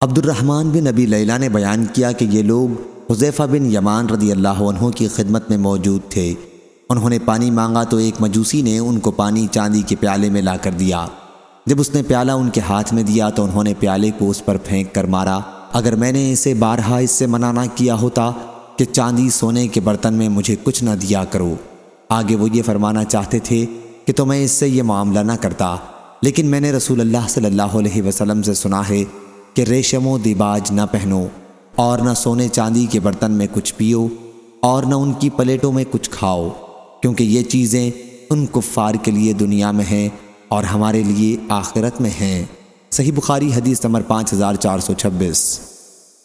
عبد الرحمن بن نبی لیلہ نے بیان کیا کہ یہ لوگ حضیفہ بن یمان رضی اللہ عنہ کی خدمت میں موجود تھے۔ انہوں نے پانی مانگا تو ایک مجوسی نے ان کو پانی چاندی کے پیالے میں لا کر دیا۔ جب اس نے پیالہ ان کے ہاتھ میں دیا تو انہوں نے پیالے کو اس پر پھینک کر مارا۔ اگر میں نے اسے بارہا اس سے منع نہ کیا ہوتا کہ چاندی سونے کے برتن میں مجھے کچھ نہ دیا کرو۔ آگے وہ یہ فرمانا چاہتے تھے کہ تو میں اس سے یہ معاملہ نہ کرتا، لیکن میں نے رسول اللہ صلی اللہ علیہ وسلم سے سنا ہے کہ ریشم و دیباج نہ پہنو اور نہ سونے چاندی کے برتن میں کچھ پیو اور نہ ان کی پلیٹوں میں کچھ کھاؤ، کیونکہ یہ چیزیں ان کفار کے لیے دنیا میں ہیں اور ہمارے لیے آخرت میں ہیں۔ صحیح بخاری حدیث نمبر پانچ ہزار چار سو چھبیس۔